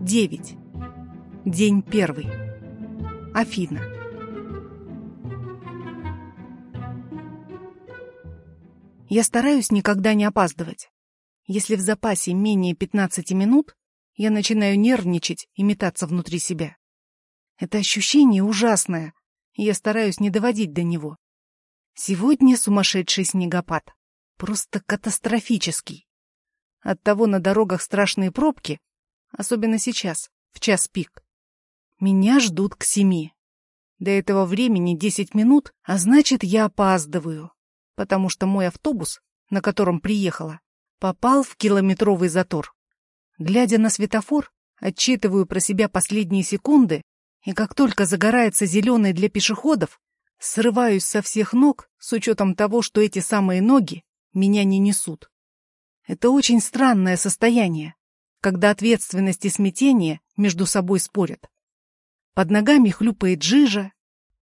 Девять. День первый. Афина. Я стараюсь никогда не опаздывать. Если в запасе менее 15 минут, я начинаю нервничать и метаться внутри себя. Это ощущение ужасное, и я стараюсь не доводить до него. Сегодня сумасшедший снегопад. Просто катастрофический. Оттого на дорогах страшные пробки, особенно сейчас, в час пик. Меня ждут к семи. До этого времени десять минут, а значит, я опаздываю, потому что мой автобус, на котором приехала, попал в километровый затор. Глядя на светофор, отчитываю про себя последние секунды, и как только загорается зеленый для пешеходов, срываюсь со всех ног с учетом того, что эти самые ноги меня не несут. Это очень странное состояние, когда ответственность и смятение между собой спорят. Под ногами хлюпает жижа,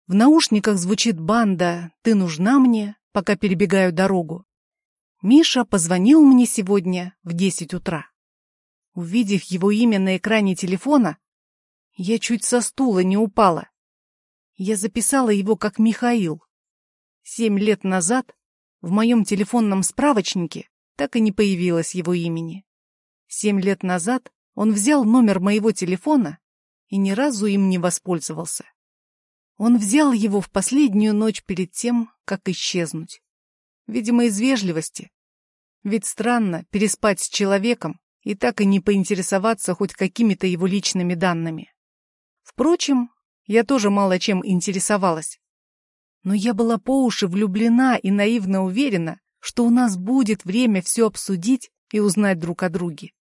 в наушниках звучит банда «Ты нужна мне», пока перебегаю дорогу. Миша позвонил мне сегодня в десять утра. Увидев его имя на экране телефона, я чуть со стула не упала. Я записала его как Михаил. Семь лет назад в моем телефонном справочнике так и не появилось его имени. Семь лет назад он взял номер моего телефона и ни разу им не воспользовался. Он взял его в последнюю ночь перед тем, как исчезнуть. Видимо, из вежливости. Ведь странно переспать с человеком и так и не поинтересоваться хоть какими-то его личными данными. Впрочем, я тоже мало чем интересовалась но я была по уши влюблена и наивно уверена, что у нас будет время все обсудить и узнать друг о друге.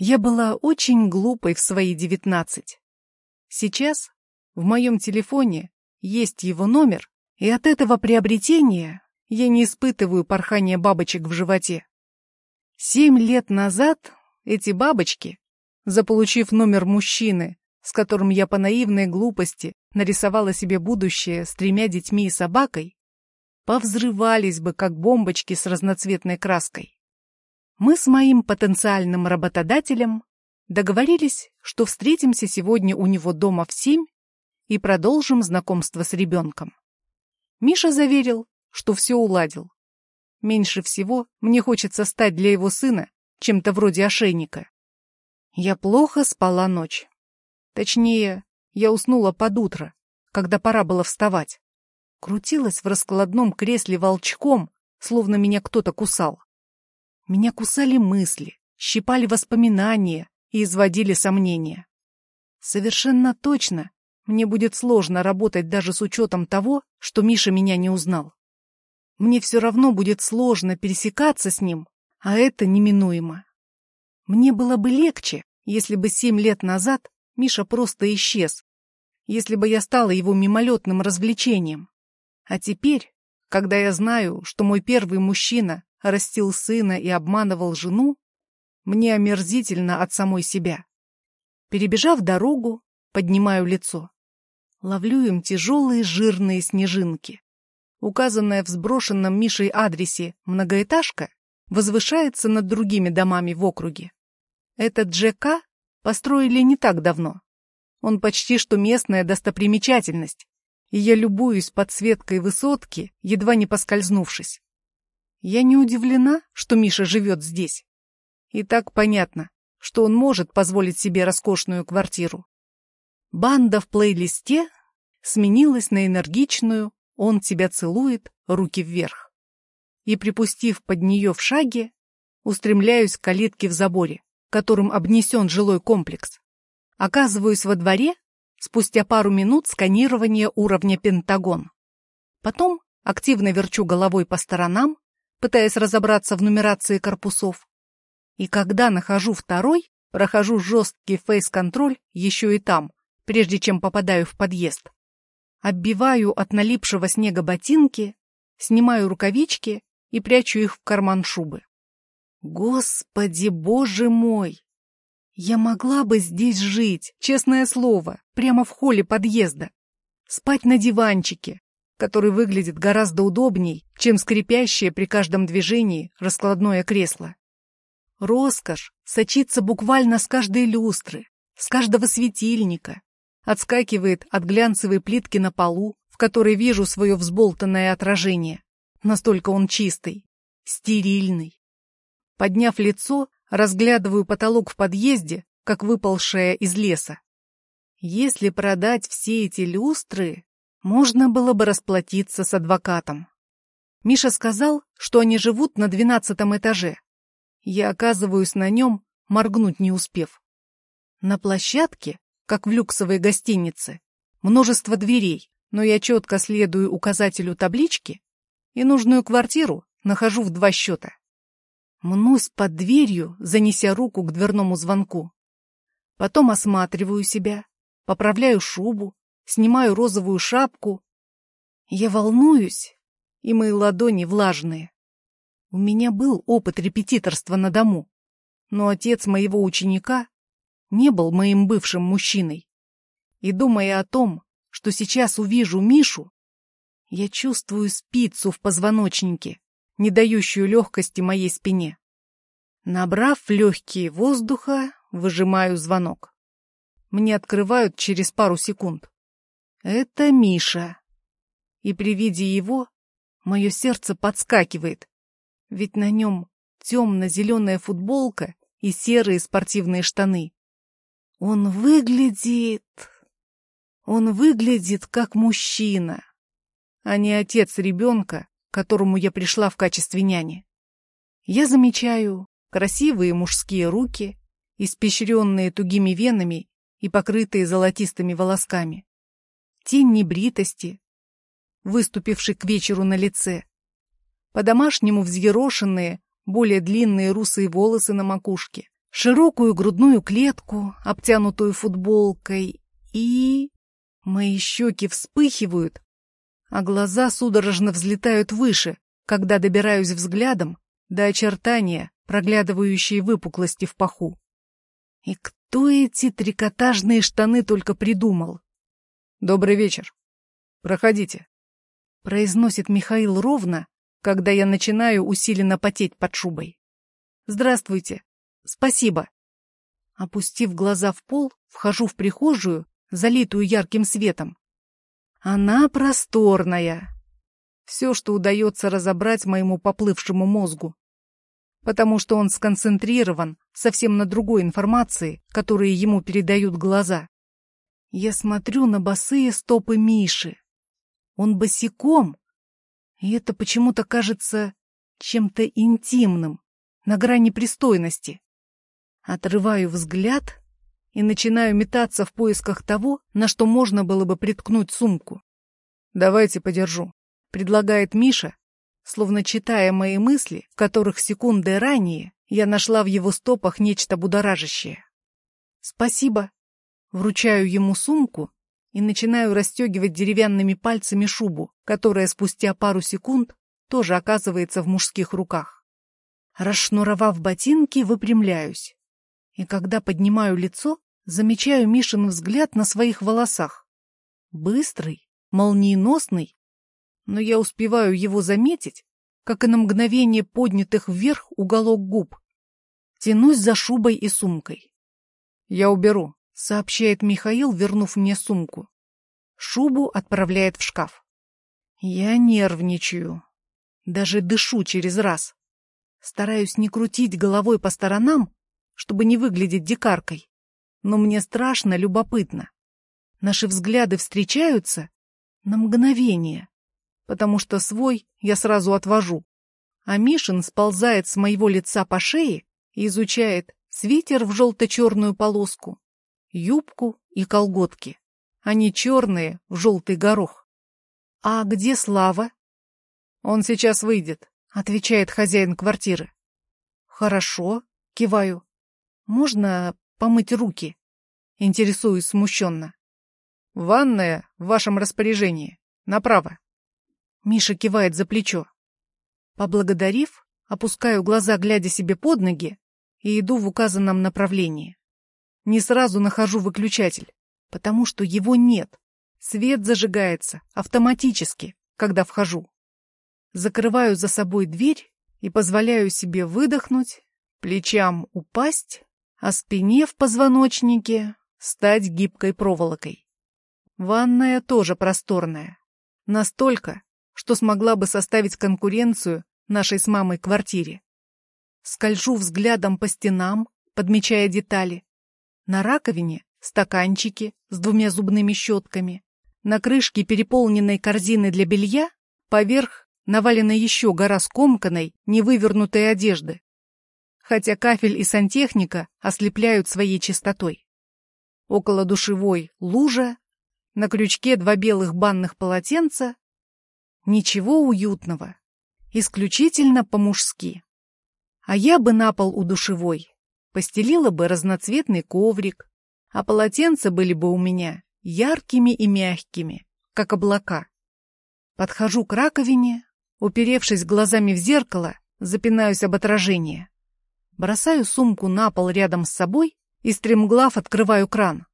Я была очень глупой в свои девятнадцать. Сейчас в моем телефоне есть его номер, и от этого приобретения я не испытываю порхания бабочек в животе. Семь лет назад эти бабочки, заполучив номер мужчины, с которым я по наивной глупости нарисовала себе будущее с тремя детьми и собакой, повзрывались бы, как бомбочки с разноцветной краской. Мы с моим потенциальным работодателем договорились, что встретимся сегодня у него дома в семь и продолжим знакомство с ребенком. Миша заверил, что все уладил. Меньше всего мне хочется стать для его сына чем-то вроде ошейника. Я плохо спала ночь. Точнее, я уснула под утро, когда пора было вставать. Крутилась в раскладном кресле волчком, словно меня кто-то кусал. Меня кусали мысли, щипали воспоминания и изводили сомнения. Совершенно точно мне будет сложно работать даже с учетом того, что Миша меня не узнал. Мне все равно будет сложно пересекаться с ним, а это неминуемо. Мне было бы легче, если бы семь лет назад Миша просто исчез, если бы я стала его мимолетным развлечением. А теперь, когда я знаю, что мой первый мужчина растил сына и обманывал жену, мне омерзительно от самой себя. Перебежав дорогу, поднимаю лицо. Ловлю им тяжелые жирные снежинки. Указанная в сброшенном Мишей адресе многоэтажка возвышается над другими домами в округе. Этот ЖК построили не так давно. Он почти что местная достопримечательность, и я любуюсь подсветкой высотки, едва не поскользнувшись. Я не удивлена, что Миша живет здесь. И так понятно, что он может позволить себе роскошную квартиру. Банда в плейлисте сменилась на энергичную «Он тебя целует, руки вверх». И, припустив под нее в шаге, устремляюсь к калитке в заборе, которым обнесен жилой комплекс. Оказываюсь во дворе спустя пару минут сканирования уровня Пентагон. Потом активно верчу головой по сторонам, пытаясь разобраться в нумерации корпусов. И когда нахожу второй, прохожу жесткий фейс-контроль еще и там, прежде чем попадаю в подъезд. Оббиваю от налипшего снега ботинки, снимаю рукавички и прячу их в карман шубы. Господи, боже мой! Я могла бы здесь жить, честное слово, прямо в холле подъезда. Спать на диванчике, который выглядит гораздо удобней, чем скрипящее при каждом движении раскладное кресло. Роскошь сочится буквально с каждой люстры, с каждого светильника, отскакивает от глянцевой плитки на полу, в которой вижу свое взболтанное отражение. Настолько он чистый, стерильный. Подняв лицо, разглядываю потолок в подъезде, как выпалшая из леса. Если продать все эти люстры, можно было бы расплатиться с адвокатом. Миша сказал, что они живут на двенадцатом этаже. Я оказываюсь на нем, моргнуть не успев. На площадке, как в люксовой гостинице, множество дверей, но я четко следую указателю таблички и нужную квартиру нахожу в два счета. Мнусь под дверью, занеся руку к дверному звонку. Потом осматриваю себя, поправляю шубу, снимаю розовую шапку. Я волнуюсь, и мои ладони влажные. У меня был опыт репетиторства на дому, но отец моего ученика не был моим бывшим мужчиной. И думая о том, что сейчас увижу Мишу, я чувствую спицу в позвоночнике, не дающую легкости моей спине. Набрав легкие воздуха, выжимаю звонок. Мне открывают через пару секунд. Это Миша. И при виде его мое сердце подскакивает, ведь на нем темно-зеленая футболка и серые спортивные штаны. Он выглядит... Он выглядит как мужчина, а не отец ребенка, которому я пришла в качестве няни. Я замечаю красивые мужские руки, испещренные тугими венами и покрытые золотистыми волосками. Тень небритости, выступивший к вечеру на лице. По-домашнему взъерошенные, более длинные русые волосы на макушке, широкую грудную клетку, обтянутую футболкой, и... Мои щеки вспыхивают, а глаза судорожно взлетают выше, когда добираюсь взглядом до очертания, проглядывающей выпуклости в паху. И кто эти трикотажные штаны только придумал? «Добрый вечер. Проходите», — произносит Михаил ровно, когда я начинаю усиленно потеть под шубой. «Здравствуйте. Спасибо». Опустив глаза в пол, вхожу в прихожую, залитую ярким светом. Она просторная. Все, что удается разобрать моему поплывшему мозгу потому что он сконцентрирован совсем на другой информации, которую ему передают глаза. Я смотрю на босые стопы Миши. Он босиком, и это почему-то кажется чем-то интимным, на грани пристойности. Отрываю взгляд и начинаю метаться в поисках того, на что можно было бы приткнуть сумку. «Давайте подержу», — предлагает Миша, словно читая мои мысли, в которых секунды ранее я нашла в его стопах нечто будоражащее. «Спасибо». Вручаю ему сумку и начинаю расстегивать деревянными пальцами шубу, которая спустя пару секунд тоже оказывается в мужских руках. Расшнуровав ботинки, выпрямляюсь. И когда поднимаю лицо, замечаю Мишин взгляд на своих волосах. Быстрый, молниеносный но я успеваю его заметить, как и на мгновение поднятых вверх уголок губ. Тянусь за шубой и сумкой. «Я уберу», — сообщает Михаил, вернув мне сумку. Шубу отправляет в шкаф. Я нервничаю. Даже дышу через раз. Стараюсь не крутить головой по сторонам, чтобы не выглядеть дикаркой. Но мне страшно, любопытно. Наши взгляды встречаются на мгновение потому что свой я сразу отвожу. А Мишин сползает с моего лица по шее и изучает свитер в желто-черную полоску, юбку и колготки. Они черные, в желтый горох. «А где Слава?» «Он сейчас выйдет», — отвечает хозяин квартиры. «Хорошо», — киваю. «Можно помыть руки?» Интересуюсь смущенно. «Ванная в вашем распоряжении. Направо». Миша кивает за плечо. Поблагодарив, опускаю глаза, глядя себе под ноги, и иду в указанном направлении. Не сразу нахожу выключатель, потому что его нет. Свет зажигается автоматически, когда вхожу. Закрываю за собой дверь и позволяю себе выдохнуть, плечам упасть, а спине в позвоночнике стать гибкой проволокой. Ванная тоже просторная. Настолько, что смогла бы составить конкуренцию нашей с мамой квартире. Скольжу взглядом по стенам, подмечая детали. На раковине стаканчики с двумя зубными щетками. На крышке переполненной корзины для белья поверх навалена еще гора скомканной, невывернутой одежды. Хотя кафель и сантехника ослепляют своей чистотой. Около душевой лужа, на крючке два белых банных полотенца. Ничего уютного, исключительно по-мужски. А я бы на пол у душевой постелила бы разноцветный коврик, а полотенца были бы у меня яркими и мягкими, как облака. Подхожу к раковине, уперевшись глазами в зеркало, запинаюсь об отражение. Бросаю сумку на пол рядом с собой и стремглав открываю кран.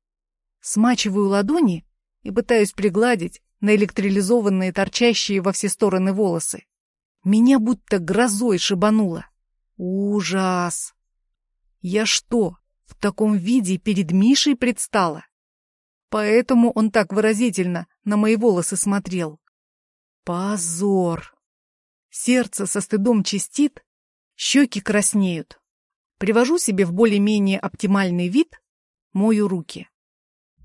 Смачиваю ладони и пытаюсь пригладить наэлектролизованные торчащие во все стороны волосы. Меня будто грозой шибануло. Ужас! Я что, в таком виде перед Мишей предстала? Поэтому он так выразительно на мои волосы смотрел. Позор! Сердце со стыдом чистит, щеки краснеют. Привожу себе в более-менее оптимальный вид, мою руки.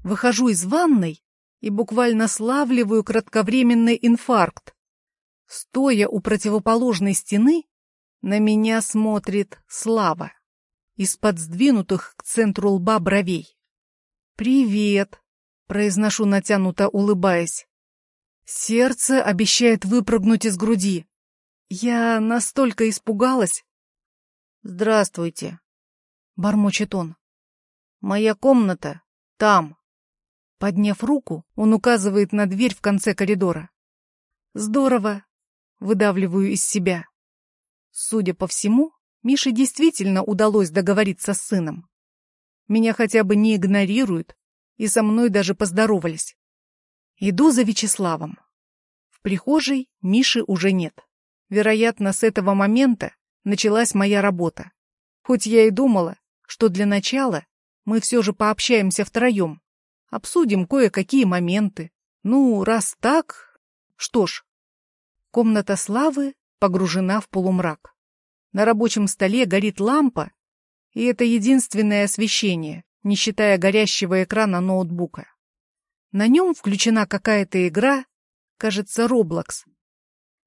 Выхожу из ванной и буквально славливаю кратковременный инфаркт. Стоя у противоположной стены, на меня смотрит Слава из-под сдвинутых к центру лба бровей. «Привет!» — произношу натянуто, улыбаясь. Сердце обещает выпрыгнуть из груди. Я настолько испугалась. «Здравствуйте», — бормочет он. «Моя комната там». Подняв руку, он указывает на дверь в конце коридора. «Здорово», — выдавливаю из себя. Судя по всему, Мише действительно удалось договориться с сыном. Меня хотя бы не игнорируют, и со мной даже поздоровались. Иду за Вячеславом. В прихожей Миши уже нет. Вероятно, с этого момента началась моя работа. Хоть я и думала, что для начала мы все же пообщаемся втроем, обсудим кое-какие моменты. Ну, раз так... Что ж, комната Славы погружена в полумрак. На рабочем столе горит лампа, и это единственное освещение, не считая горящего экрана ноутбука. На нем включена какая-то игра, кажется, Roblox.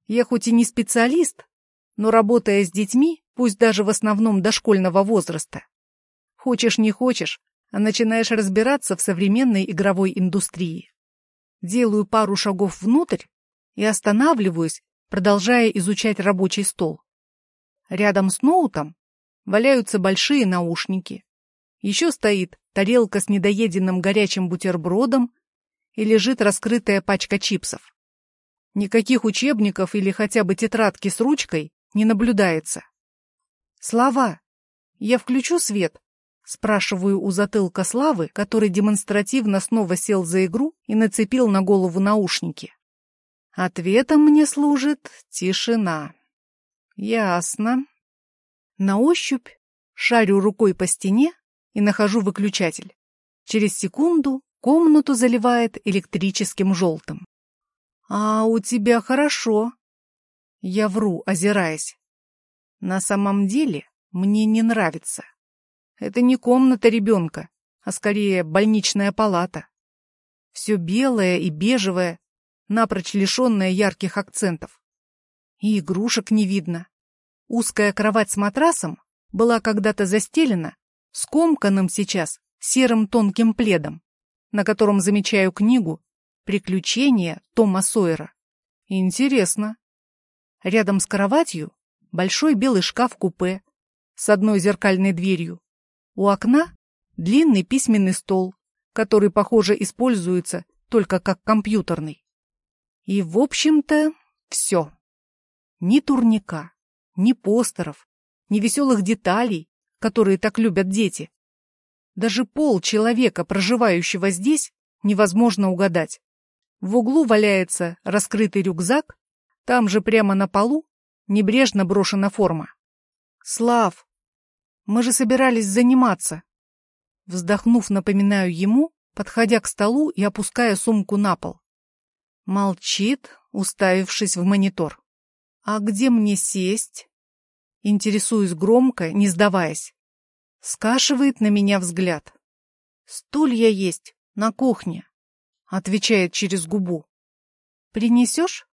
Я хоть и не специалист, но работая с детьми, пусть даже в основном дошкольного возраста, хочешь не хочешь, а начинаешь разбираться в современной игровой индустрии. Делаю пару шагов внутрь и останавливаюсь, продолжая изучать рабочий стол. Рядом с ноутом валяются большие наушники. Еще стоит тарелка с недоеденным горячим бутербродом и лежит раскрытая пачка чипсов. Никаких учебников или хотя бы тетрадки с ручкой не наблюдается. «Слава, я включу свет?» Спрашиваю у затылка Славы, который демонстративно снова сел за игру и нацепил на голову наушники. Ответом мне служит тишина. Ясно. На ощупь шарю рукой по стене и нахожу выключатель. Через секунду комнату заливает электрическим желтым. «А у тебя хорошо». Я вру, озираясь. На самом деле мне не нравится. Это не комната ребенка, а скорее больничная палата. Все белое и бежевое, напрочь лишенное ярких акцентов. И игрушек не видно. Узкая кровать с матрасом была когда-то застелена скомканным сейчас серым тонким пледом, на котором замечаю книгу «Приключения Тома Сойера». Интересно. Рядом с кроватью большой белый шкаф-купе с одной зеркальной дверью. У окна длинный письменный стол, который, похоже, используется только как компьютерный. И, в общем-то, все. Ни турника, ни постеров, ни веселых деталей, которые так любят дети. Даже пол человека, проживающего здесь, невозможно угадать. В углу валяется раскрытый рюкзак, там же прямо на полу небрежно брошена форма. «Слав, мы же собирались заниматься». Вздохнув, напоминаю ему, подходя к столу и опуская сумку на пол. Молчит, уставившись в монитор. «А где мне сесть?» Интересуюсь громко, не сдаваясь. Скашивает на меня взгляд. «Стулья есть, на кухне», — отвечает через губу. «Принесешь?»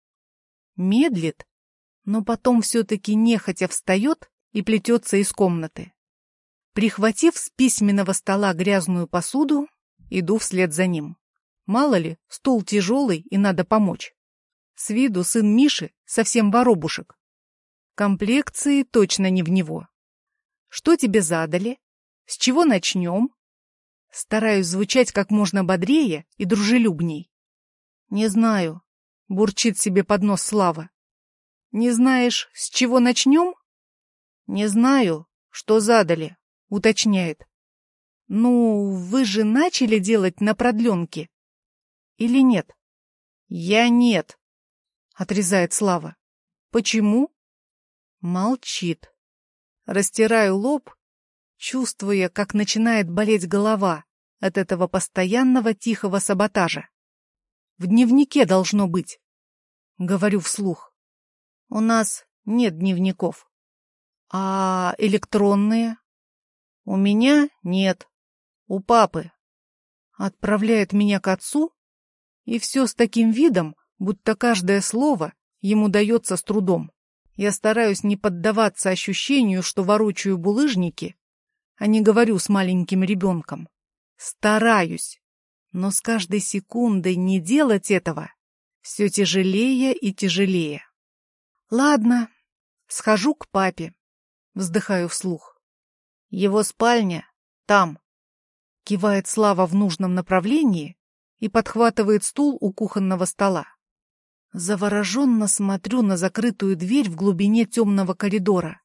Медлит, но потом все-таки нехотя встает и плетется из комнаты. Прихватив с письменного стола грязную посуду, иду вслед за ним. Мало ли, стул тяжелый и надо помочь. С виду сын Миши совсем воробушек. Комплекции точно не в него. Что тебе задали? С чего начнем? Стараюсь звучать как можно бодрее и дружелюбней. Не знаю, бурчит себе под нос Слава. Не знаешь, с чего начнем? Не знаю, что задали, уточняет. Ну, вы же начали делать на продленке. Или нет? Я нет, отрезает Слава. Почему? Молчит. Растираю лоб, чувствуя, как начинает болеть голова от этого постоянного тихого саботажа. В дневнике должно быть. Говорю вслух. У нас нет дневников. А электронные? У меня нет. У папы. Отправляет меня к отцу, и все с таким видом, будто каждое слово ему дается с трудом. Я стараюсь не поддаваться ощущению, что ворочаю булыжники, а не говорю с маленьким ребенком. Стараюсь, но с каждой секундой не делать этого все тяжелее и тяжелее. Ладно, схожу к папе. Вздыхаю вслух. Его спальня там. Кивает Слава в нужном направлении и подхватывает стул у кухонного стола. Завороженно смотрю на закрытую дверь в глубине темного коридора.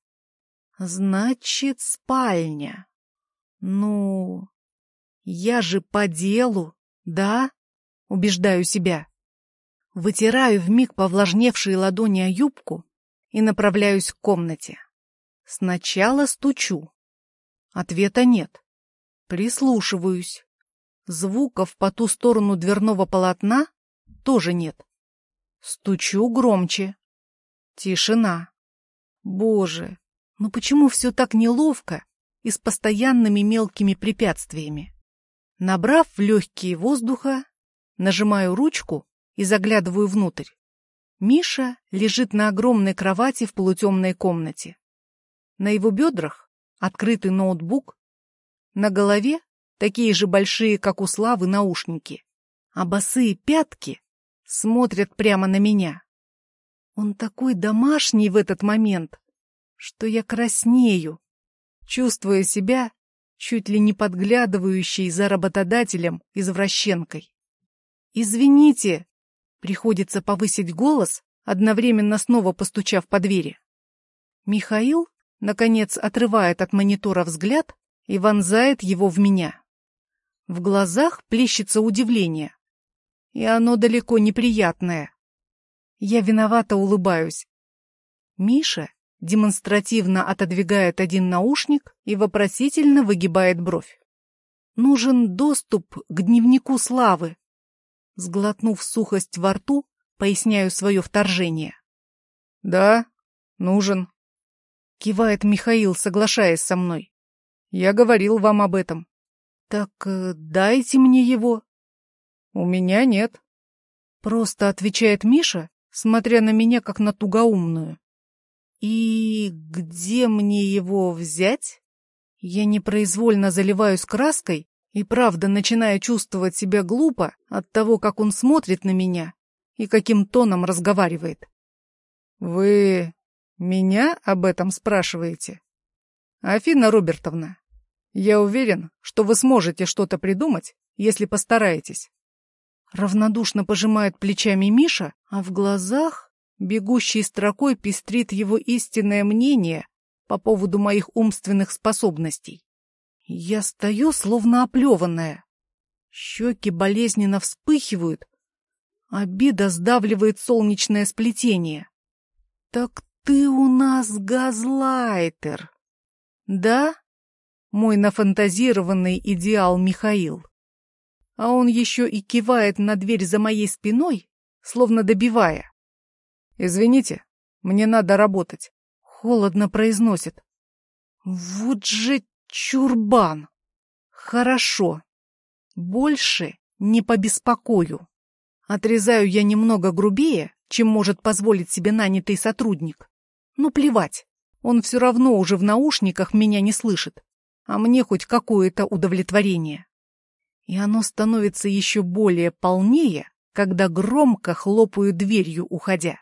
Значит, спальня. Ну, я же по делу, да? Убеждаю себя. Вытираю вмиг повлажневшие ладони о юбку и направляюсь к комнате. Сначала стучу. Ответа нет. Прислушиваюсь. Звуков по ту сторону дверного полотна тоже нет. Стучу громче. Тишина. Боже, ну почему все так неловко и с постоянными мелкими препятствиями? Набрав в легкие воздуха, нажимаю ручку и заглядываю внутрь. Миша лежит на огромной кровати в полутемной комнате. На его бедрах открытый ноутбук, на голове такие же большие, как у Славы, наушники, а босые пятки смотрят прямо на меня. Он такой домашний в этот момент, что я краснею, чувствуя себя чуть ли не подглядывающей за работодателем-извращенкой. «Извините!» Приходится повысить голос, одновременно снова постучав по двери. Михаил, наконец, отрывает от монитора взгляд и вонзает его в меня. В глазах плещется удивление, и оно далеко неприятное. Я виновато улыбаюсь. Миша демонстративно отодвигает один наушник и вопросительно выгибает бровь. Нужен доступ к дневнику славы. Сглотнув сухость во рту, поясняю свое вторжение. «Да, нужен», — кивает Михаил, соглашаясь со мной. «Я говорил вам об этом». «Так э, дайте мне его». «У меня нет», — просто отвечает Миша, смотря на меня как на тугоумную. «И где мне его взять?» Я непроизвольно заливаюсь краской и правда начинаю чувствовать себя глупо от того, как он смотрит на меня и каким тоном разговаривает. «Вы меня об этом спрашиваете?» «Афина Робертовна, я уверен, что вы сможете что-то придумать, если постараетесь». Равнодушно пожимает плечами Миша, а в глазах бегущей строкой пестрит его истинное мнение по поводу моих умственных способностей. Я стою, словно оплеванная. Щеки болезненно вспыхивают. Обида сдавливает солнечное сплетение. «Так ты у нас газлайтер, да?» мой нафантазированный идеал Михаил. А он еще и кивает на дверь за моей спиной, словно добивая. «Извините, мне надо работать», — холодно произносит. «Вот же чурбан! Хорошо. Больше не побеспокою. Отрезаю я немного грубее, чем может позволить себе нанятый сотрудник. Ну, плевать, он все равно уже в наушниках меня не слышит, а мне хоть какое-то удовлетворение. И оно становится еще более полнее, когда громко хлопаю дверью, уходя.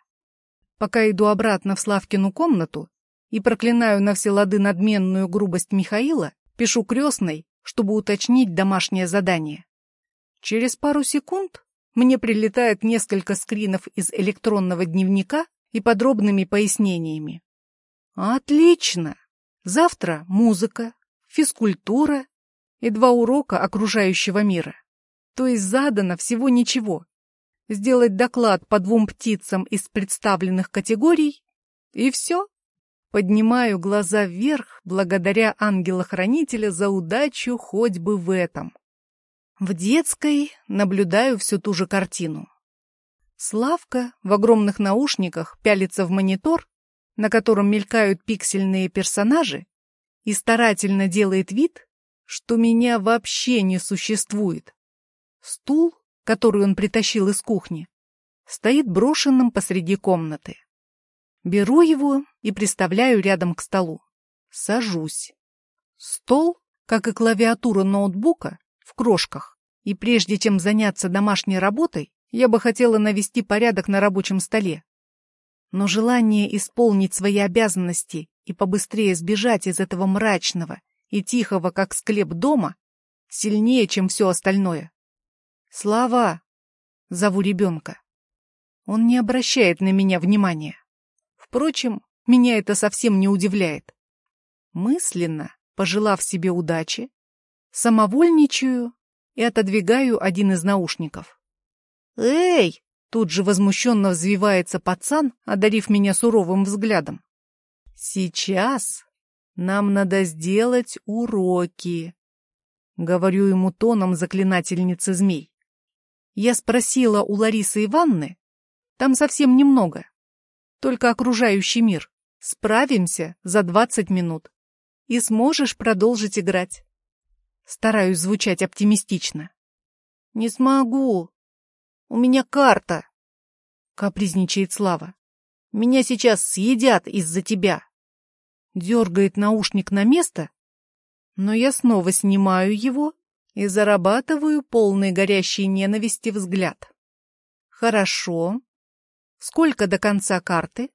Пока иду обратно в Славкину комнату и проклинаю на все лады надменную грубость Михаила, пишу крестной, чтобы уточнить домашнее задание. Через пару секунд мне прилетает несколько скринов из электронного дневника и подробными пояснениями. Отлично! Завтра музыка, физкультура и два урока окружающего мира. То есть задано всего ничего. Сделать доклад по двум птицам из представленных категорий, и все. Поднимаю глаза вверх благодаря ангела-хранителя за удачу хоть бы в этом. В детской наблюдаю всю ту же картину. Славка в огромных наушниках пялится в монитор, на котором мелькают пиксельные персонажи, и старательно делает вид, что меня вообще не существует. Стул, который он притащил из кухни, стоит брошенным посреди комнаты. Беру его и приставляю рядом к столу. Сажусь. Стол, как и клавиатура ноутбука, в крошках. И прежде чем заняться домашней работой, я бы хотела навести порядок на рабочем столе. Но желание исполнить свои обязанности и побыстрее сбежать из этого мрачного и тихого, как склеп дома, сильнее, чем все остальное. «Слава!» — зову ребенка. Он не обращает на меня внимания. Впрочем, меня это совсем не удивляет. Мысленно, пожелав себе удачи, самовольничаю и отодвигаю один из наушников. «Эй!» — тут же возмущенно взвивается пацан, одарив меня суровым взглядом. «Сейчас нам надо сделать уроки», — говорю ему тоном заклинательницы змей. Я спросила у Ларисы Ивановны, там совсем немного, только окружающий мир. Справимся за двадцать минут. И сможешь продолжить играть. Стараюсь звучать оптимистично. «Не смогу. У меня карта», — капризничает Слава. «Меня сейчас съедят из-за тебя». Дергает наушник на место, но я снова снимаю его и зарабатываю полный горящей ненависти взгляд. «Хорошо. Сколько до конца карты?»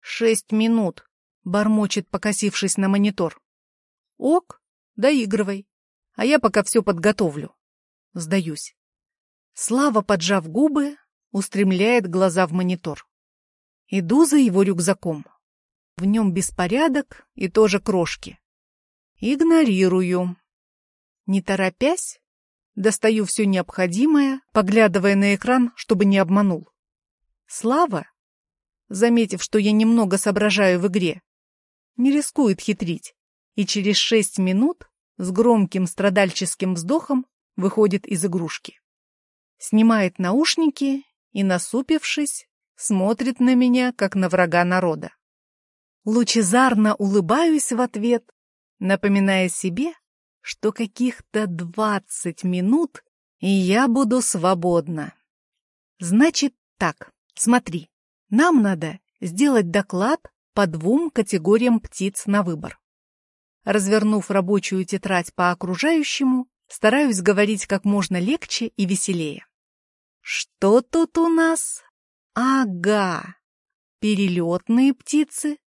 «Шесть минут», — бормочет, покосившись на монитор. «Ок, доигрывай а я пока все подготовлю. Сдаюсь. Слава, поджав губы, устремляет глаза в монитор. Иду за его рюкзаком. В нем беспорядок и тоже крошки. Игнорирую. Не торопясь, достаю все необходимое, поглядывая на экран, чтобы не обманул. Слава, заметив, что я немного соображаю в игре, не рискует хитрить, и через шесть минут с громким страдальческим вздохом выходит из игрушки. Снимает наушники и, насупившись, смотрит на меня, как на врага народа. Лучезарно улыбаюсь в ответ, напоминая себе, что каких-то двадцать минут, и я буду свободна. Значит так, смотри, нам надо сделать доклад по двум категориям птиц на выбор. Развернув рабочую тетрадь по окружающему, стараюсь говорить как можно легче и веселее. Что тут у нас? Ага. Перелетные птицы,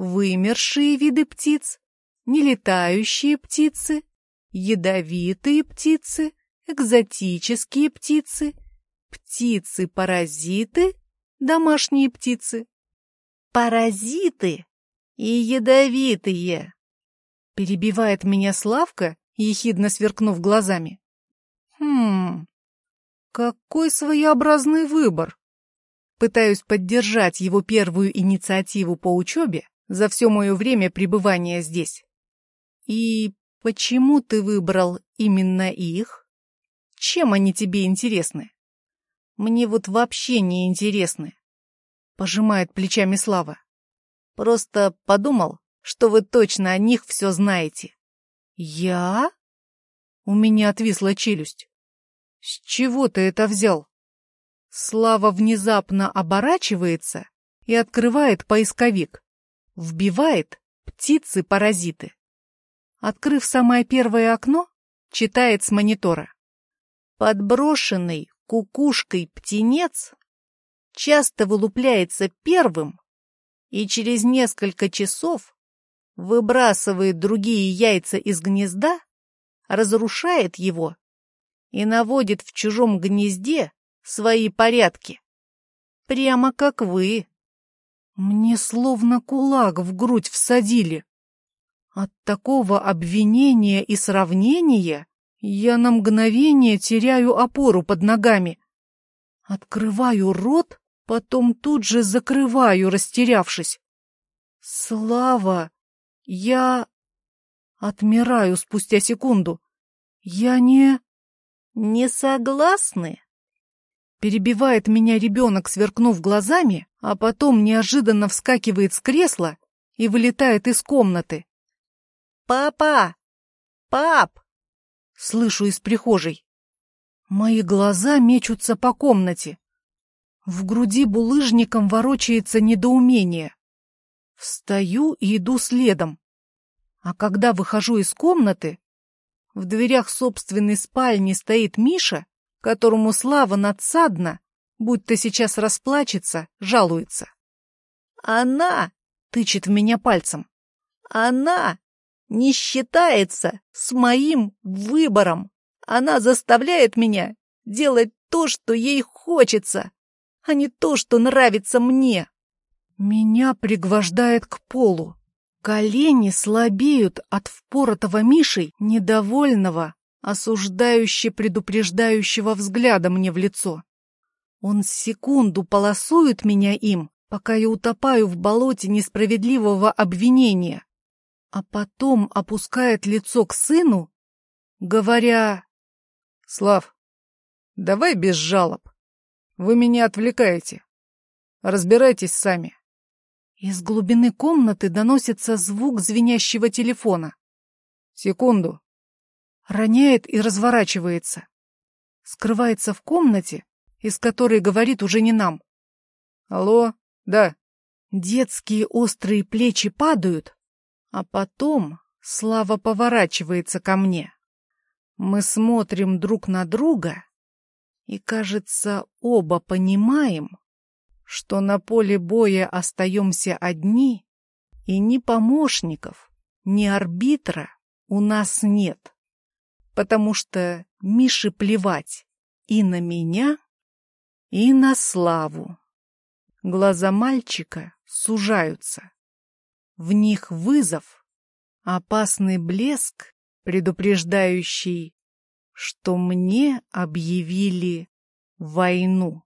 вымершие виды птиц, нелетающие птицы, ядовитые птицы, экзотические птицы, птицы-паразиты, домашние птицы. Паразиты и ядовитые. Перебивает меня Славка, ехидно сверкнув глазами. Хм, какой своеобразный выбор. Пытаюсь поддержать его первую инициативу по учебе за все мое время пребывания здесь. И Почему ты выбрал именно их? Чем они тебе интересны? Мне вот вообще не интересны. Пожимает плечами Слава. Просто подумал, что вы точно о них все знаете. Я? У меня отвисла челюсть. С чего ты это взял? Слава внезапно оборачивается и открывает поисковик. Вбивает птицы-паразиты. Открыв самое первое окно, читает с монитора. Подброшенный кукушкой птенец часто вылупляется первым и через несколько часов выбрасывает другие яйца из гнезда, разрушает его и наводит в чужом гнезде свои порядки. Прямо как вы. Мне словно кулак в грудь всадили. От такого обвинения и сравнения я на мгновение теряю опору под ногами. Открываю рот, потом тут же закрываю, растерявшись. Слава! Я... Отмираю спустя секунду. Я не... Не согласны? Перебивает меня ребенок, сверкнув глазами, а потом неожиданно вскакивает с кресла и вылетает из комнаты. «Папа! Пап!» Слышу из прихожей. Мои глаза мечутся по комнате. В груди булыжником ворочается недоумение. Встаю и иду следом. А когда выхожу из комнаты, в дверях собственной спальни стоит Миша, которому Слава надсадно, будто сейчас расплачется, жалуется. «Она!» — тычет в меня пальцем. «Она не считается с моим выбором. Она заставляет меня делать то, что ей хочется, а не то, что нравится мне. Меня пригвождает к полу. Колени слабеют от впоротого Мишей, недовольного, осуждающе предупреждающего взгляда мне в лицо. Он секунду полосует меня им, пока я утопаю в болоте несправедливого обвинения а потом опускает лицо к сыну, говоря... «Слав, давай без жалоб. Вы меня отвлекаете. Разбирайтесь сами». Из глубины комнаты доносится звук звенящего телефона. «Секунду». Роняет и разворачивается. Скрывается в комнате, из которой говорит уже не нам. «Алло, да». Детские острые плечи падают, а потом Слава поворачивается ко мне. Мы смотрим друг на друга и, кажется, оба понимаем, что на поле боя остаемся одни, и ни помощников, ни арбитра у нас нет, потому что Мише плевать и на меня, и на Славу. Глаза мальчика сужаются. В них вызов, опасный блеск, предупреждающий, что мне объявили войну.